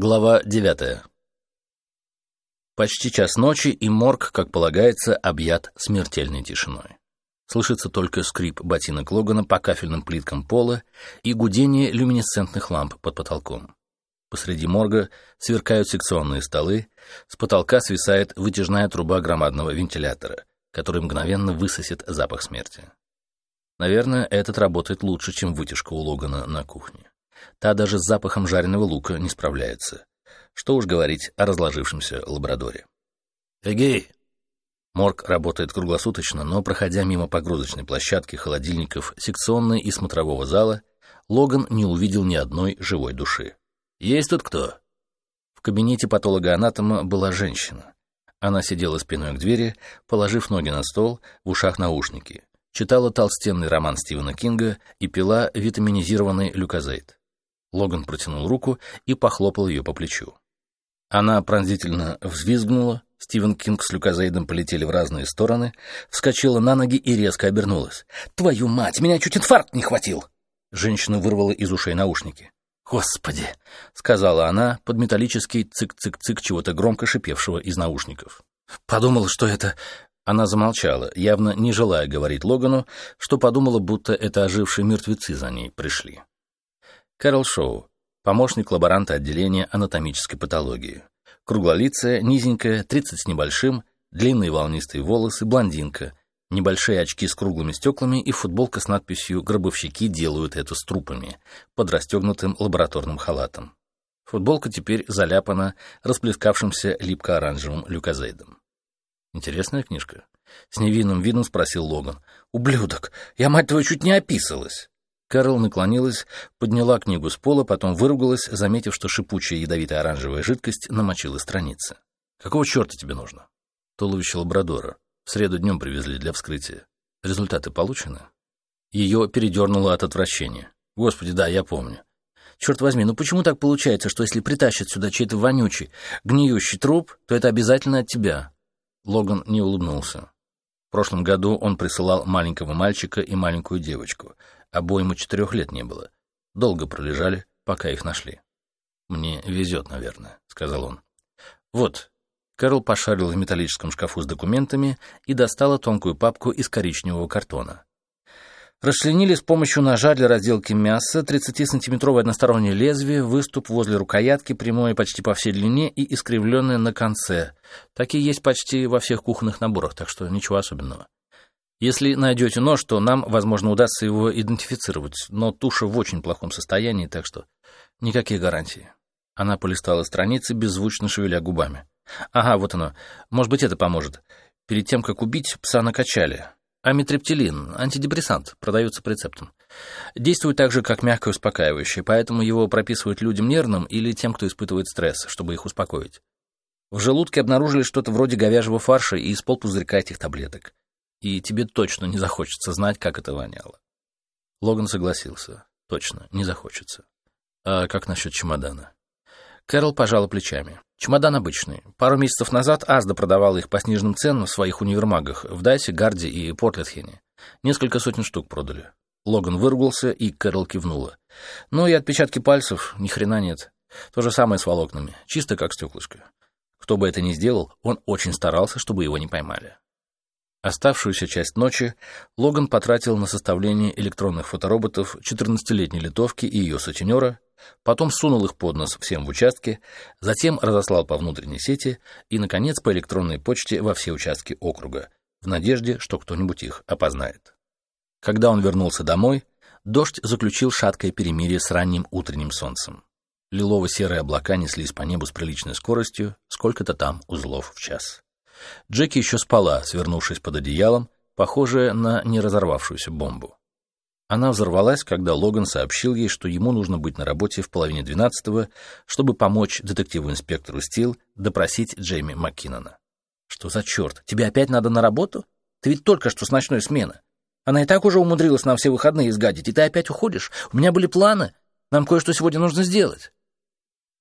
Глава девятая. Почти час ночи, и морг, как полагается, объят смертельной тишиной. Слышится только скрип ботинок Логана по кафельным плиткам пола и гудение люминесцентных ламп под потолком. Посреди морга сверкают секционные столы, с потолка свисает вытяжная труба громадного вентилятора, который мгновенно высосет запах смерти. Наверное, этот работает лучше, чем вытяжка у Логана на кухне. Та даже с запахом жареного лука не справляется. Что уж говорить о разложившемся лабрадоре. «Эгей!» Морг работает круглосуточно, но, проходя мимо погрузочной площадки, холодильников, секционной и смотрового зала, Логан не увидел ни одной живой души. «Есть тут кто?» В кабинете патолога-анатома была женщина. Она сидела спиной к двери, положив ноги на стол, в ушах наушники, читала толстенный роман Стивена Кинга и пила витаминизированный люкозейд. Логан протянул руку и похлопал ее по плечу. Она пронзительно взвизгнула, Стивен Кинг с Люказаидом полетели в разные стороны, вскочила на ноги и резко обернулась. «Твою мать, меня чуть инфаркт не хватил!» Женщина вырвала из ушей наушники. «Господи!» — сказала она под металлический цик-цик-цик чего-то громко шипевшего из наушников. «Подумал, что это...» Она замолчала, явно не желая говорить Логану, что подумала, будто это ожившие мертвецы за ней пришли. Кэрол Шоу, помощник лаборанта отделения анатомической патологии. Круглолицая, низенькая, 30 с небольшим, длинные волнистые волосы, блондинка, небольшие очки с круглыми стеклами и футболка с надписью «Гробовщики делают это с трупами» под расстегнутым лабораторным халатом. Футболка теперь заляпана расплескавшимся липко-оранжевым люкозейдом. Интересная книжка. С невинным видом спросил Логан. «Ублюдок! Я, мать твою, чуть не описалась!» Кэрол наклонилась, подняла книгу с пола, потом выругалась, заметив, что шипучая ядовитая оранжевая жидкость намочила страницы. «Какого черта тебе нужно?» «Туловище лабрадора. В среду днем привезли для вскрытия. Результаты получены?» Ее передернуло от отвращения. «Господи, да, я помню. Черт возьми, ну почему так получается, что если притащат сюда чей-то вонючий, гниющий труп, то это обязательно от тебя?» Логан не улыбнулся. В прошлом году он присылал маленького мальчика и маленькую девочку — Обоим и четырех лет не было. Долго пролежали, пока их нашли. «Мне везет, наверное», — сказал он. «Вот». Кэрол пошарил в металлическом шкафу с документами и достала тонкую папку из коричневого картона. Расчленили с помощью ножа для разделки мяса, 30-сантиметровое одностороннее лезвие, выступ возле рукоятки, прямое почти по всей длине и искривленное на конце. Такие есть почти во всех кухонных наборах, так что ничего особенного. Если найдете нож, то нам, возможно, удастся его идентифицировать, но туша в очень плохом состоянии, так что никаких гарантий. Она полистала страницы, беззвучно шевеля губами. Ага, вот оно. Может быть, это поможет. Перед тем, как убить, пса накачали. Амитриптилин, антидепрессант, продается по рецептам. Действует так же, как мягкое успокаивающее, поэтому его прописывают людям нервным или тем, кто испытывает стресс, чтобы их успокоить. В желудке обнаружили что-то вроде говяжьего фарша и из полпузырька этих таблеток и тебе точно не захочется знать, как это воняло. Логан согласился. Точно, не захочется. А как насчет чемодана? Кэрол пожала плечами. Чемодан обычный. Пару месяцев назад Азда продавала их по сниженным ценам в своих универмагах в Дайсе, Гарде и Портлетхене. Несколько сотен штук продали. Логан выругался, и Кэрол кивнула. Ну и отпечатки пальцев ни хрена нет. То же самое с волокнами. Чисто как стеклышко. Кто бы это ни сделал, он очень старался, чтобы его не поймали. Оставшуюся часть ночи Логан потратил на составление электронных фотороботов 14-летней литовки и ее сутенера, потом сунул их под нос всем в участке, затем разослал по внутренней сети и, наконец, по электронной почте во все участки округа, в надежде, что кто-нибудь их опознает. Когда он вернулся домой, дождь заключил шаткое перемирие с ранним утренним солнцем. Лилово-серые облака неслись по небу с приличной скоростью, сколько-то там узлов в час. Джеки еще спала, свернувшись под одеялом, похожая на неразорвавшуюся бомбу. Она взорвалась, когда Логан сообщил ей, что ему нужно быть на работе в половине двенадцатого, чтобы помочь детективу-инспектору Стил допросить Джейми Маккинона. «Что за черт? Тебе опять надо на работу? Ты ведь только что с ночной смены. Она и так уже умудрилась нам все выходные изгадить, и ты опять уходишь? У меня были планы. Нам кое-что сегодня нужно сделать».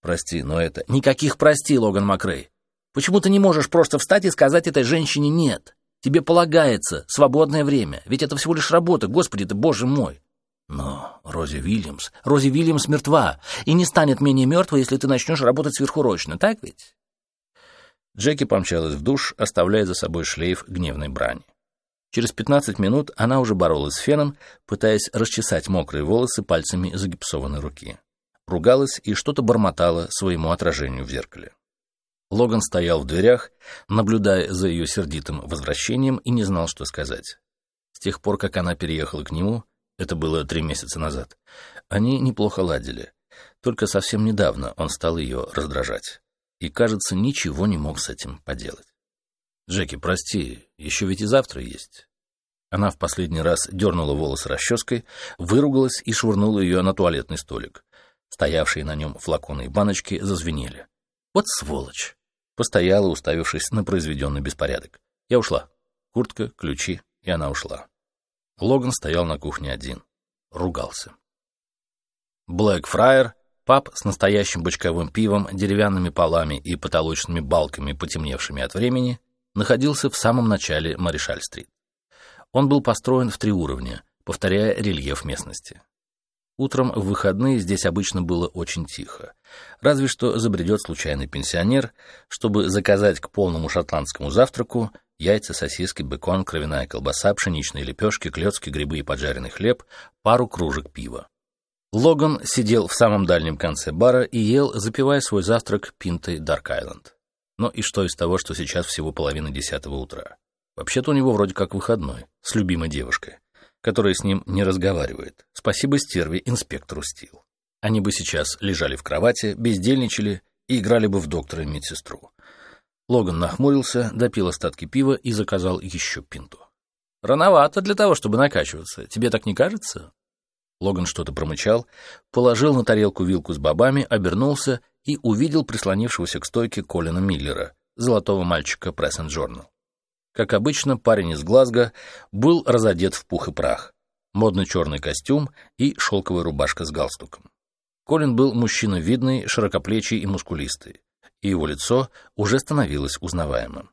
«Прости, но это...» «Никаких прости, Логан Макрей. Почему ты не можешь просто встать и сказать этой женщине «нет»? Тебе полагается свободное время, ведь это всего лишь работа, господи ты, боже мой!» Но Рози Вильямс... Рози Вильямс мертва и не станет менее мертвой, если ты начнешь работать сверхурочно, так ведь? Джеки помчалась в душ, оставляя за собой шлейф гневной брани. Через 15 минут она уже боролась с феном, пытаясь расчесать мокрые волосы пальцами загипсованной руки. Ругалась и что-то бормотала своему отражению в зеркале. Логан стоял в дверях, наблюдая за ее сердитым возвращением и не знал, что сказать. С тех пор, как она переехала к нему, это было три месяца назад, они неплохо ладили. Только совсем недавно он стал ее раздражать. И, кажется, ничего не мог с этим поделать. «Джеки, прости, еще ведь и завтра есть». Она в последний раз дернула волосы расческой, выругалась и швырнула ее на туалетный столик. Стоявшие на нем флаконы и баночки зазвенели. «Вот сволочь!» Постояла, уставившись на произведенный беспорядок. Я ушла. Куртка, ключи, и она ушла. Логан стоял на кухне один. Ругался. Блэк Фраер, паб с настоящим бочковым пивом, деревянными полами и потолочными балками, потемневшими от времени, находился в самом начале Маришаль-стрит. Он был построен в три уровня, повторяя рельеф местности. Утром в выходные здесь обычно было очень тихо. Разве что забредет случайный пенсионер, чтобы заказать к полному шотландскому завтраку яйца, сосиски, бекон, кровяная колбаса, пшеничные лепешки, клетки, грибы и поджаренный хлеб, пару кружек пива. Логан сидел в самом дальнем конце бара и ел, запивая свой завтрак пинтой Дарк Айленд. Но и что из того, что сейчас всего половина десятого утра? Вообще-то у него вроде как выходной, с любимой девушкой которая с ним не разговаривает. Спасибо стерве инспектору Стил. Они бы сейчас лежали в кровати, бездельничали и играли бы в доктора и медсестру. Логан нахмурился, допил остатки пива и заказал еще пинту. «Рановато для того, чтобы накачиваться. Тебе так не кажется?» Логан что-то промычал, положил на тарелку вилку с бобами, обернулся и увидел прислонившегося к стойке Колина Миллера, золотого мальчика Press and Journal. Как обычно, парень из Глазго был разодет в пух и прах. Модный черный костюм и шелковая рубашка с галстуком. Колин был мужчина видный, широкоплечий и мускулистый, и его лицо уже становилось узнаваемым.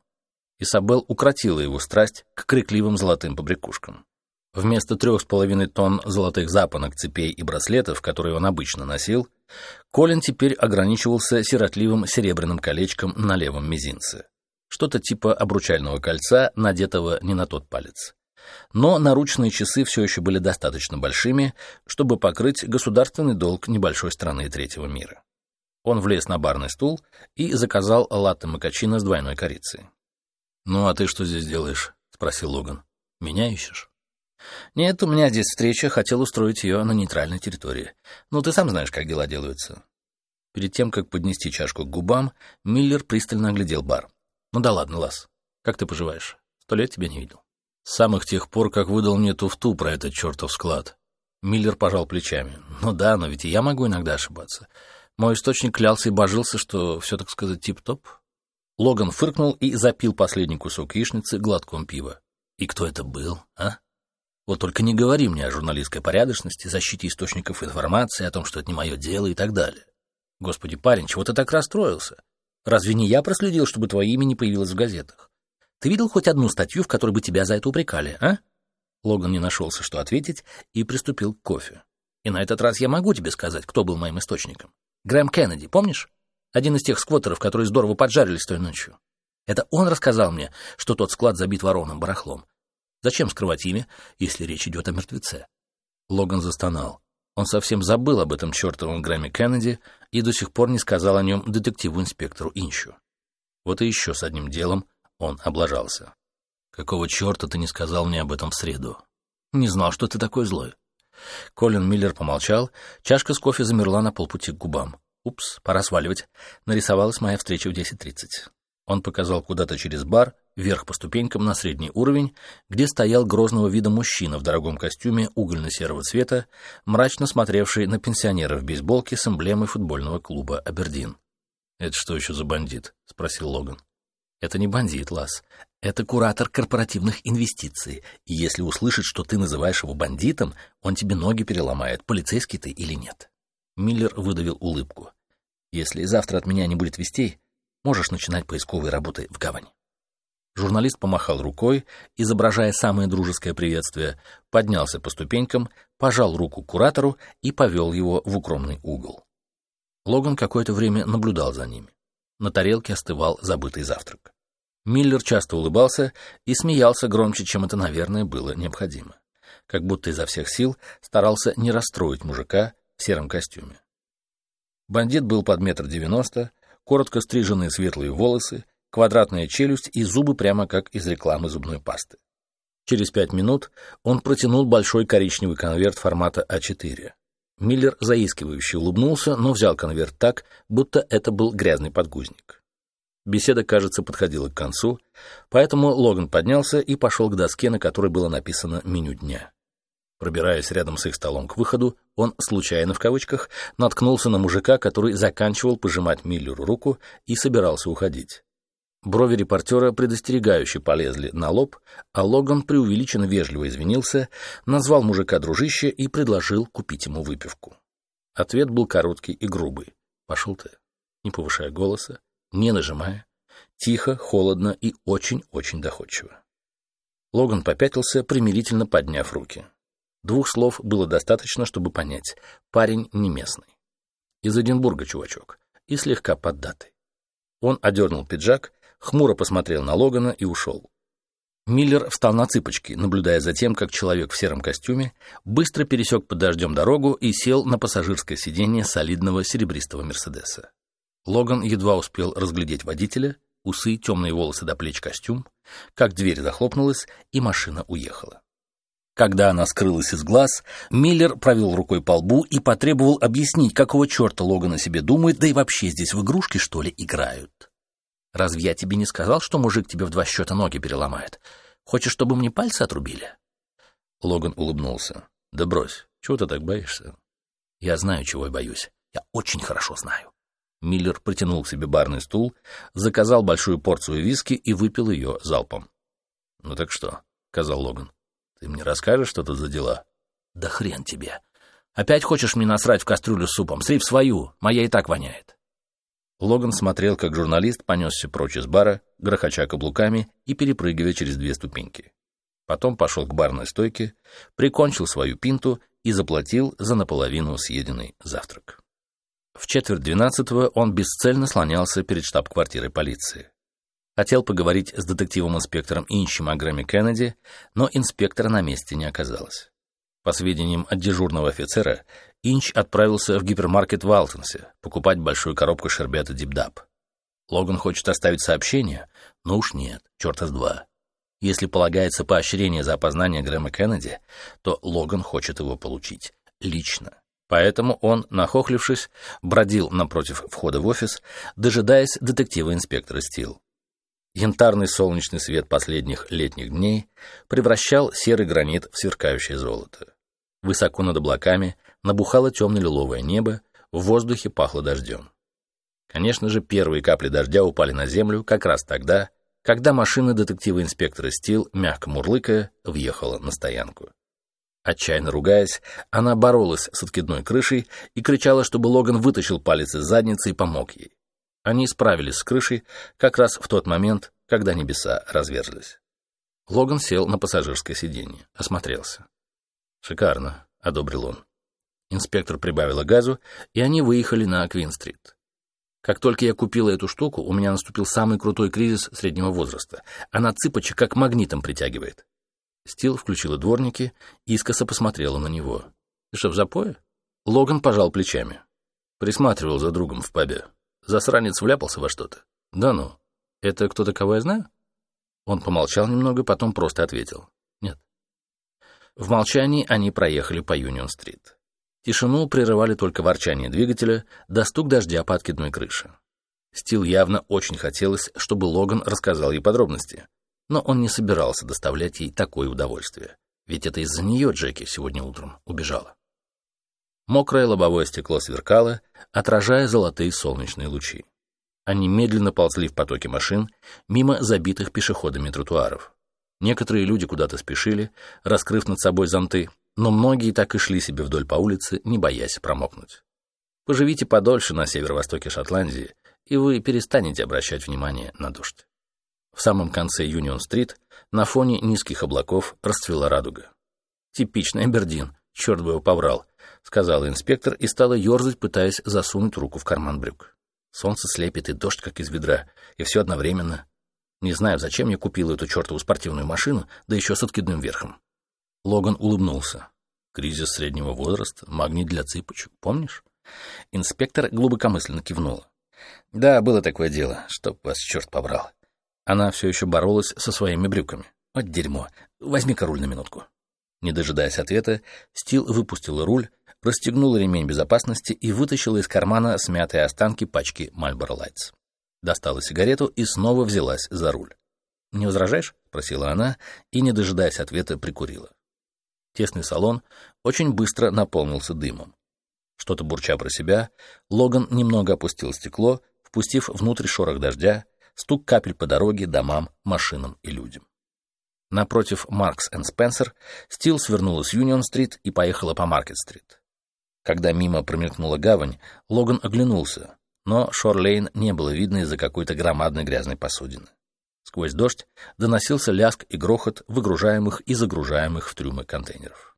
Исабел укротила его страсть к крикливым золотым побрякушкам. Вместо трех с половиной тонн золотых запонок, цепей и браслетов, которые он обычно носил, Колин теперь ограничивался сиротливым серебряным колечком на левом мизинце что-то типа обручального кольца, надетого не на тот палец. Но наручные часы все еще были достаточно большими, чтобы покрыть государственный долг небольшой страны третьего мира. Он влез на барный стул и заказал латте макачино с двойной корицей. «Ну, а ты что здесь делаешь?» — спросил Логан. «Меня ищешь?» «Нет, у меня здесь встреча, хотел устроить ее на нейтральной территории. Ну, ты сам знаешь, как дела делаются». Перед тем, как поднести чашку к губам, Миллер пристально оглядел бар. Ну да ладно, Лас. Как ты поживаешь? Сто лет тебя не видел. С самых тех пор, как выдал мне туфту про этот чертов склад. Миллер пожал плечами. Ну да, но ведь и я могу иногда ошибаться. Мой источник клялся и божился, что все, так сказать, тип-топ. Логан фыркнул и запил последний кусок яичницы глотком пива. И кто это был, а? Вот только не говори мне о журналистской порядочности, защите источников информации, о том, что это не мое дело и так далее. Господи, парень, чего ты так расстроился? Разве не я проследил, чтобы твое имя не появилось в газетах? Ты видел хоть одну статью, в которой бы тебя за это упрекали, а? Логан не нашелся, что ответить, и приступил к кофе. И на этот раз я могу тебе сказать, кто был моим источником. Грэм Кеннеди, помнишь? Один из тех сквоттеров, которые здорово поджарились той ночью. Это он рассказал мне, что тот склад забит ворованным барахлом. Зачем скрывать имя, если речь идет о мертвеце? Логан застонал. Он совсем забыл об этом чертовом Грэмми Кеннеди и до сих пор не сказал о нем детективу-инспектору Инчу. Вот и еще с одним делом он облажался. «Какого черта ты не сказал мне об этом в среду?» «Не знал, что ты такой злой». Колин Миллер помолчал, чашка с кофе замерла на полпути к губам. «Упс, пора сваливать. Нарисовалась моя встреча в 10.30». Он показал куда-то через бар, вверх по ступенькам на средний уровень, где стоял грозного вида мужчина в дорогом костюме угольно-серого цвета, мрачно смотревший на пенсионера в бейсболке с эмблемой футбольного клуба «Абердин». «Это что еще за бандит?» — спросил Логан. «Это не бандит, Лас. Это куратор корпоративных инвестиций. И если услышит, что ты называешь его бандитом, он тебе ноги переломает, полицейский ты или нет». Миллер выдавил улыбку. «Если завтра от меня не будет вестей, можешь начинать поисковые работы в гавани. Журналист помахал рукой, изображая самое дружеское приветствие, поднялся по ступенькам, пожал руку куратору и повел его в укромный угол. Логан какое-то время наблюдал за ними. На тарелке остывал забытый завтрак. Миллер часто улыбался и смеялся громче, чем это, наверное, было необходимо. Как будто изо всех сил старался не расстроить мужика в сером костюме. Бандит был под метр девяносто, коротко стриженные светлые волосы, квадратная челюсть и зубы прямо как из рекламы зубной пасты. Через пять минут он протянул большой коричневый конверт формата А4. Миллер заискивающе улыбнулся, но взял конверт так, будто это был грязный подгузник. Беседа, кажется, подходила к концу, поэтому Логан поднялся и пошел к доске, на которой было написано меню дня. Пробираясь рядом с их столом к выходу, он, случайно в кавычках, наткнулся на мужика, который заканчивал пожимать Миллеру руку и собирался уходить. Брови репортера предостерегающе полезли на лоб, а Логан преувеличенно вежливо извинился, назвал мужика дружище и предложил купить ему выпивку. Ответ был короткий и грубый. «Пошел ты», не повышая голоса, не нажимая, тихо, холодно и очень-очень доходчиво. Логан попятился, примирительно подняв руки. Двух слов было достаточно, чтобы понять. Парень не местный. Из Эдинбурга, чувачок, и слегка поддатый. Он одернул пиджак, хмуро посмотрел на Логана и ушел. Миллер встал на цыпочки, наблюдая за тем, как человек в сером костюме быстро пересек под дождем дорогу и сел на пассажирское сиденье солидного серебристого Мерседеса. Логан едва успел разглядеть водителя, усы, темные волосы до плеч костюм, как дверь захлопнулась, и машина уехала. Когда она скрылась из глаз, Миллер провел рукой по лбу и потребовал объяснить, какого черта Логан о себе думает, да и вообще здесь в игрушки, что ли, играют. «Разве я тебе не сказал, что мужик тебе в два счета ноги переломает? Хочешь, чтобы мне пальцы отрубили?» Логан улыбнулся. «Да брось, чего ты так боишься?» «Я знаю, чего я боюсь. Я очень хорошо знаю. Миллер протянул к себе барный стул, заказал большую порцию виски и выпил ее залпом. «Ну так что?» — сказал Логан. «Ты мне расскажешь, что тут за дела?» «Да хрен тебе! Опять хочешь мне насрать в кастрюлю с супом? Сри свою, моя и так воняет!» Логан смотрел, как журналист понесся прочь из бара, грохоча каблуками и перепрыгивая через две ступеньки. Потом пошел к барной стойке, прикончил свою пинту и заплатил за наполовину съеденный завтрак. В четверть двенадцатого он бесцельно слонялся перед штаб-квартирой полиции. Хотел поговорить с детективом-инспектором Инчем о Грэме Кеннеди, но инспектора на месте не оказалось. По сведениям от дежурного офицера, Инч отправился в гипермаркет в Алтенсе покупать большую коробку шербета Дипдап. Логан хочет оставить сообщение, но уж нет, черта с два. Если полагается поощрение за опознание Грэма Кеннеди, то Логан хочет его получить лично. Поэтому он, нахохлившись, бродил напротив входа в офис, дожидаясь детектива-инспектора Стил. Янтарный солнечный свет последних летних дней превращал серый гранит в сверкающее золото. Высоко над облаками набухало темно-лиловое небо, в воздухе пахло дождем. Конечно же, первые капли дождя упали на землю как раз тогда, когда машина детектива-инспектора Стил, мягко мурлыкая, въехала на стоянку. Отчаянно ругаясь, она боролась с откидной крышей и кричала, чтобы Логан вытащил палец из задницы и помог ей. Они справились с крышей как раз в тот момент, когда небеса разверзлись. Логан сел на пассажирское сиденье, осмотрелся. «Шикарно», — одобрил он. Инспектор прибавила газу, и они выехали на Квин-стрит. Как только я купила эту штуку, у меня наступил самый крутой кризис среднего возраста. Она цыпочек как магнитом притягивает. Стил включила дворники искоса посмотрела на него. «Ты что, в запое?» Логан пожал плечами. Присматривал за другом в пабе. Засранец вляпался во что-то. «Да ну. Это кто-то, кого я знаю?» Он помолчал немного, потом просто ответил. В молчании они проехали по Юнион-стрит. Тишину прерывали только ворчание двигателя да стук дождя по откидной крыше. Стил явно очень хотелось, чтобы Логан рассказал ей подробности, но он не собирался доставлять ей такое удовольствие, ведь это из-за нее Джеки сегодня утром убежала. Мокрое лобовое стекло сверкало, отражая золотые солнечные лучи. Они медленно ползли в потоке машин мимо забитых пешеходами тротуаров. Некоторые люди куда-то спешили, раскрыв над собой зонты, но многие так и шли себе вдоль по улице, не боясь промокнуть. Поживите подольше на северо-востоке Шотландии, и вы перестанете обращать внимание на дождь. В самом конце Юнион-стрит на фоне низких облаков расцвела радуга. «Типичный Абердин, черт бы его поврал», — сказал инспектор и стала ерзать, пытаясь засунуть руку в карман брюк. Солнце слепит и дождь, как из ведра, и все одновременно. Не знаю, зачем я купил эту чертову спортивную машину, да еще с откидным верхом. Логан улыбнулся. Кризис среднего возраста, магнит для цыпочек, помнишь? Инспектор глубокомысленно кивнула. Да, было такое дело, чтоб вас черт побрал. Она все еще боролась со своими брюками. Вот дерьмо. Возьми-ка руль на минутку. Не дожидаясь ответа, Стил выпустила руль, расстегнула ремень безопасности и вытащила из кармана смятые останки пачки Marlboro Lights. Достала сигарету и снова взялась за руль. «Не возражаешь?» — просила она и, не дожидаясь ответа, прикурила. Тесный салон очень быстро наполнился дымом. Что-то бурча про себя, Логан немного опустил стекло, впустив внутрь шорох дождя, стук капель по дороге, домам, машинам и людям. Напротив Маркс энд Спенсер Стил свернула с Юнион-стрит и поехала по Маркет-стрит. Когда мимо промелькнула гавань, Логан оглянулся, но Шорлейн не было видно из-за какой-то громадной грязной посудины. Сквозь дождь доносился ляск и грохот выгружаемых и загружаемых в трюмы контейнеров.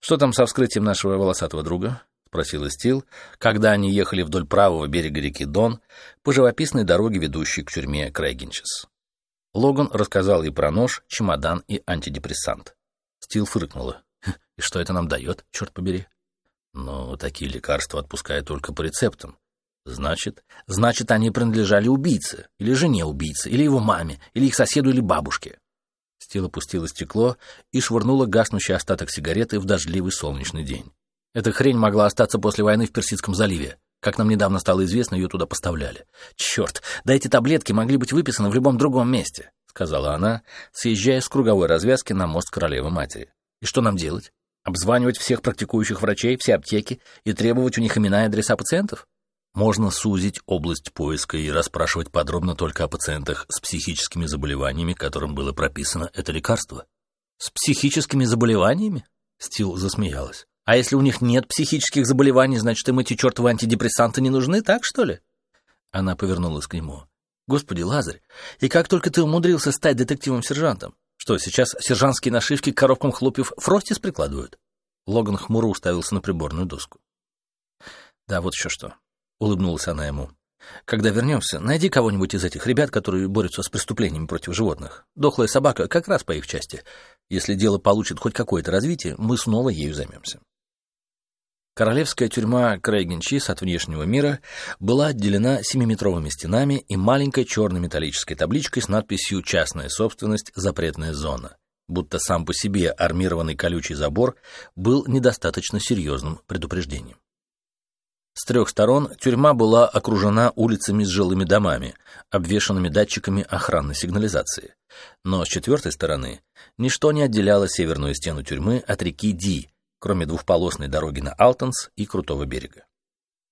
«Что там со вскрытием нашего волосатого друга?» — спросила Стил, когда они ехали вдоль правого берега реки Дон по живописной дороге, ведущей к тюрьме Крейгинчес. Логан рассказал ей про нож, чемодан и антидепрессант. Стил фыркнула. «Хм, «И что это нам дает, черт побери?» «Ну, такие лекарства отпускают только по рецептам. Значит, значит, они принадлежали убийце, или жене убийцы, или его маме, или их соседу или бабушке. Стил опустила стекло и швырнула гаснущий остаток сигареты в дождливый солнечный день. Эта хрень могла остаться после войны в Персидском заливе. Как нам недавно стало известно, ее туда поставляли. Черт, да эти таблетки могли быть выписаны в любом другом месте, сказала она, съезжая с круговой развязки на мост королевы матери. И что нам делать? Обзванивать всех практикующих врачей, все аптеки и требовать у них имена и адреса пациентов? Можно сузить область поиска и расспрашивать подробно только о пациентах с психическими заболеваниями, которым было прописано это лекарство. С психическими заболеваниями? Стил засмеялась. А если у них нет психических заболеваний, значит, им эти чертовы антидепрессанты не нужны, так что ли? Она повернулась к нему. Господи, Лазарь, и как только ты умудрился стать детективом-сержантом? Что, сейчас сержантские нашивки к коробкам хлопьев Фростис прикладывают? Логан хмуро уставился на приборную доску. Да, вот еще что. — улыбнулась она ему. «Когда вернемся, найди кого-нибудь из этих ребят, которые борются с преступлениями против животных. Дохлая собака как раз по их части. Если дело получит хоть какое-то развитие, мы снова ею займемся». Королевская тюрьма Крейгенчис от внешнего мира была отделена семиметровыми стенами и маленькой черной металлической табличкой с надписью «Частная собственность. Запретная зона», будто сам по себе армированный колючий забор был недостаточно серьезным предупреждением. С трех сторон тюрьма была окружена улицами с жилыми домами, обвешанными датчиками охранной сигнализации. Но с четвертой стороны ничто не отделяло северную стену тюрьмы от реки Ди, кроме двухполосной дороги на Алтонс и крутого берега.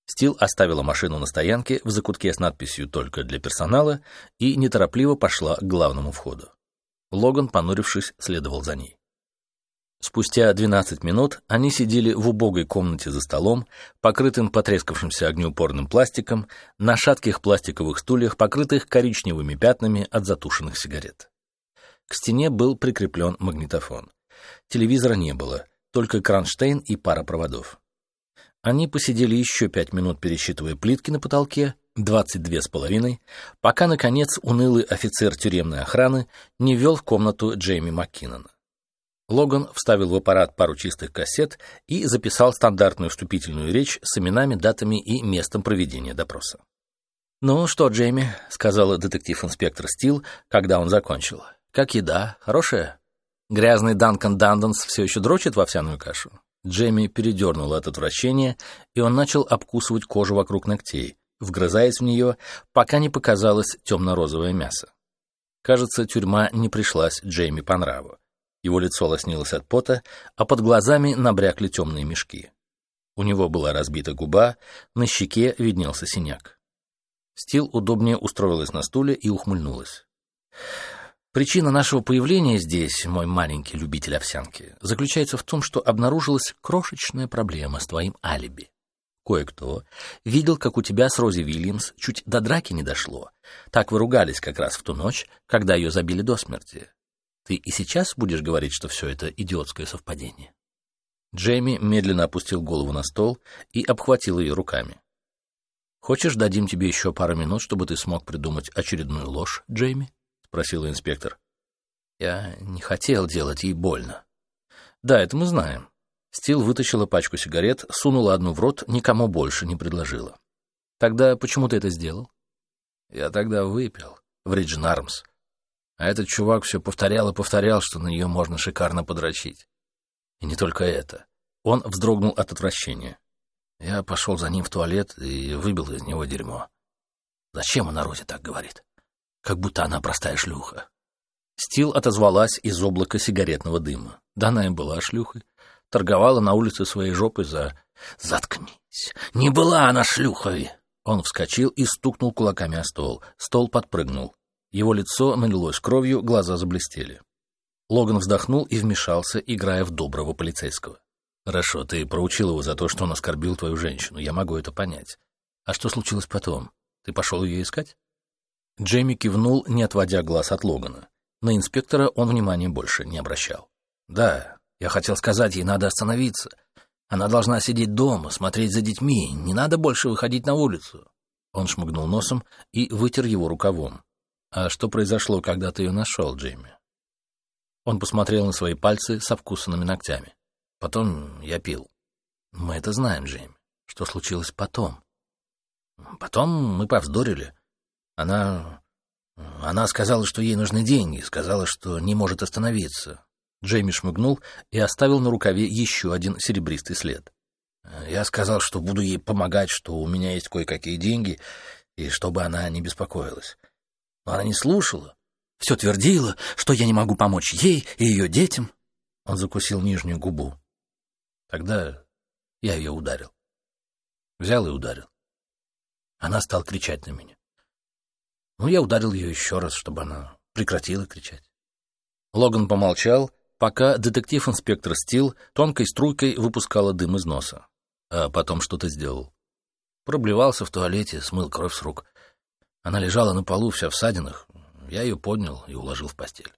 Стил оставила машину на стоянке в закутке с надписью «Только для персонала» и неторопливо пошла к главному входу. Логан, понурившись, следовал за ней. Спустя 12 минут они сидели в убогой комнате за столом, покрытым потрескавшимся огнеупорным пластиком, на шатких пластиковых стульях, покрытых коричневыми пятнами от затушенных сигарет. К стене был прикреплен магнитофон. Телевизора не было, только кронштейн и пара проводов. Они посидели еще пять минут, пересчитывая плитки на потолке, двадцать две с половиной, пока, наконец, унылый офицер тюремной охраны не ввел в комнату Джейми Маккинона. Логан вставил в аппарат пару чистых кассет и записал стандартную вступительную речь с именами, датами и местом проведения допроса. «Ну что, Джейми», — сказала детектив-инспектор Стил, когда он закончил. «Как еда? Хорошая?» Грязный Данкан Данденс все еще дрочит в овсяную кашу. Джейми передернул от отвращения, и он начал обкусывать кожу вокруг ногтей, вгрызаясь в нее, пока не показалось темно-розовое мясо. Кажется, тюрьма не пришлась Джейми по нраву. Его лицо лоснилось от пота, а под глазами набрякли темные мешки. У него была разбита губа, на щеке виднелся синяк. Стил удобнее устроилась на стуле и ухмыльнулась. Причина нашего появления здесь, мой маленький любитель овсянки, заключается в том, что обнаружилась крошечная проблема с твоим алиби. Кое-кто видел, как у тебя с Рози Вильямс чуть до драки не дошло. Так вы ругались как раз в ту ночь, когда ее забили до смерти. Ты и сейчас будешь говорить, что все это идиотское совпадение?» Джейми медленно опустил голову на стол и обхватил ее руками. «Хочешь, дадим тебе еще пару минут, чтобы ты смог придумать очередную ложь, Джейми?» — спросил инспектор. «Я не хотел делать ей больно». «Да, это мы знаем. Стил вытащила пачку сигарет, сунула одну в рот, никому больше не предложила. «Тогда почему ты это сделал?» «Я тогда выпил в Риджин Армс. А этот чувак все повторял и повторял, что на нее можно шикарно подрочить. И не только это. Он вздрогнул от отвращения. Я пошел за ним в туалет и выбил из него дерьмо. Зачем она Розе так говорит? Как будто она простая шлюха. Стил отозвалась из облака сигаретного дыма. Да она и была шлюхой торговала на улице своей жопой за... «Заткнись! Не была она шлюхой!» Он вскочил и стукнул кулаками о стол. Стол подпрыгнул. Его лицо налилось кровью, глаза заблестели. Логан вздохнул и вмешался, играя в доброго полицейского. «Хорошо, ты проучил его за то, что он оскорбил твою женщину. Я могу это понять. А что случилось потом? Ты пошел ее искать?» Джейми кивнул, не отводя глаз от Логана. На инспектора он внимания больше не обращал. «Да, я хотел сказать, ей надо остановиться. Она должна сидеть дома, смотреть за детьми, не надо больше выходить на улицу. Он шмыгнул носом и вытер его рукавом. «А что произошло, когда ты ее нашел, Джейми?» Он посмотрел на свои пальцы со вкусанными ногтями. «Потом я пил». «Мы это знаем, Джейми. Что случилось потом?» «Потом мы повздорили. Она... Она сказала, что ей нужны деньги, сказала, что не может остановиться. Джейми шмыгнул и оставил на рукаве еще один серебристый след. Я сказал, что буду ей помогать, что у меня есть кое-какие деньги, и чтобы она не беспокоилась. Она не слушала, все твердила, что я не могу помочь ей и ее детям. Он закусил нижнюю губу. Тогда я ее ударил. Взял и ударил. Она стала кричать на меня. Ну, я ударил ее еще раз, чтобы она прекратила кричать. Логан помолчал пока детектив-инспектор Стил тонкой струйкой выпускала дым из носа. А потом что-то сделал. Проблевался в туалете, смыл кровь с рук. Она лежала на полу вся в садинах. Я ее поднял и уложил в постель.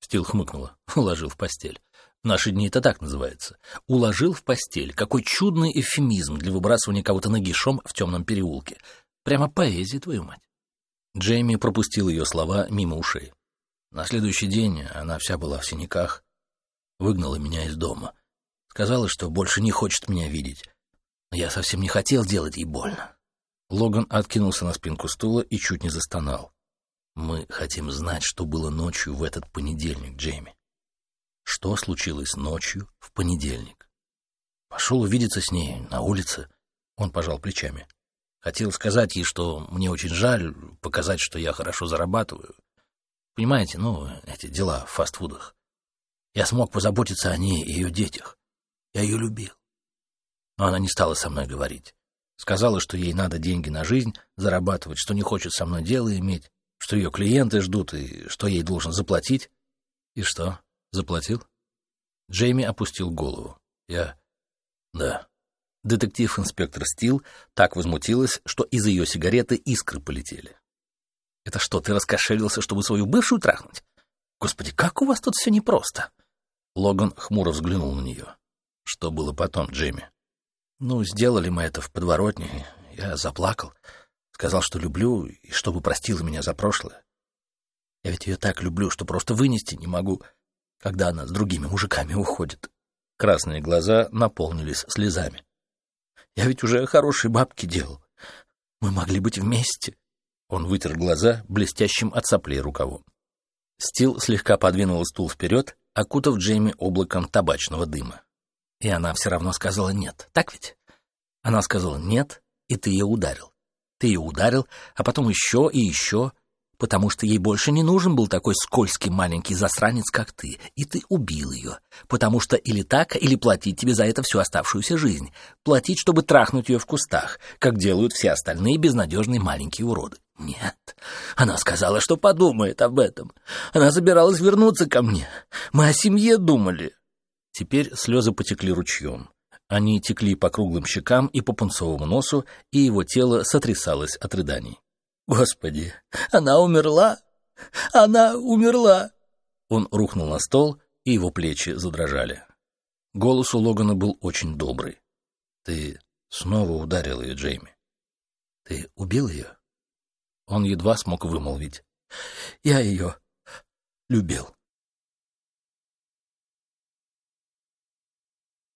Стил хмыкнула. Уложил в постель. В наши дни это так называется. Уложил в постель. Какой чудный эвфемизм для выбрасывания кого-то нагишом в темном переулке. Прямо поэзия, твою мать. Джейми пропустил ее слова мимо ушей. На следующий день она вся была в синяках, выгнала меня из дома. Сказала, что больше не хочет меня видеть. Но я совсем не хотел делать ей больно. Логан откинулся на спинку стула и чуть не застонал. Мы хотим знать, что было ночью в этот понедельник, Джейми. Что случилось ночью в понедельник? Пошел увидеться с ней на улице. Он пожал плечами. Хотел сказать ей, что мне очень жаль, показать, что я хорошо зарабатываю. Понимаете, ну, эти дела в фастфудах. Я смог позаботиться о ней и ее детях. Я ее любил. Но она не стала со мной говорить. Сказала, что ей надо деньги на жизнь зарабатывать, что не хочет со мной дело иметь, что ее клиенты ждут и что ей должен заплатить. И что, заплатил? Джейми опустил голову. Я... Да. Детектив-инспектор Стил так возмутилась, что из ее сигареты искры полетели. Это что, ты раскошелился, чтобы свою бывшую трахнуть? Господи, как у вас тут все непросто. Логан хмуро взглянул на нее. Что было потом, Джейми? Ну, сделали мы это в подворотне. Я заплакал. Сказал, что люблю, и чтобы простила меня за прошлое. Я ведь ее так люблю, что просто вынести не могу, когда она с другими мужиками уходит. Красные глаза наполнились слезами. Я ведь уже хорошие бабки делал. Мы могли быть вместе. Он вытер глаза блестящим от соплей рукавом. Стил слегка подвинул стул вперед, окутав Джейми облаком табачного дыма. И она все равно сказала «нет». Так ведь? Она сказала «нет», и ты ее ударил. Ты ее ударил, а потом еще и еще, потому что ей больше не нужен был такой скользкий маленький засранец, как ты, и ты убил ее, потому что или так, или платить тебе за это всю оставшуюся жизнь, платить, чтобы трахнуть ее в кустах, как делают все остальные безнадежные маленькие уроды. Нет, она сказала, что подумает об этом. Она собиралась вернуться ко мне. Мы о семье думали. Теперь слезы потекли ручьем. Они текли по круглым щекам и по пунцовому носу, и его тело сотрясалось от рыданий. «Господи, она умерла! Она умерла!» Он рухнул на стол, и его плечи задрожали. Голос у Логана был очень добрый. «Ты снова ударил ее, Джейми. Ты убил ее?» Он едва смог вымолвить. «Я ее любил».